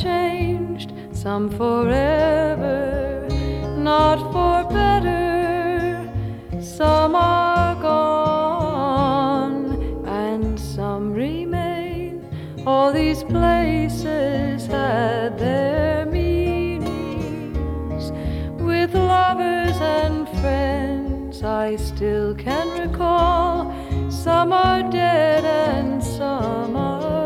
changed, some forever, not for better. Some are gone, and some remain. All these places had their meanings. With lovers and friends, I still can recall. Some are dead and some are.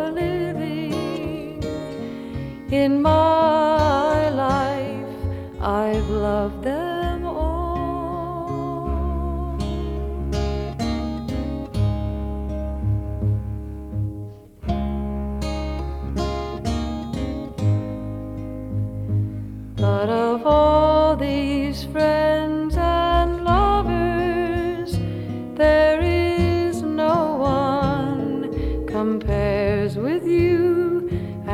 In my life, I've loved them all. But of all these friends and lovers, there is no one compares with you,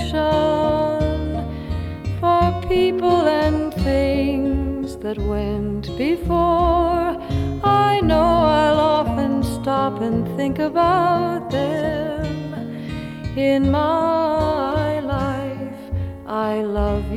affection for people and things that went before, I know I'll often stop and think about them. In my life, I love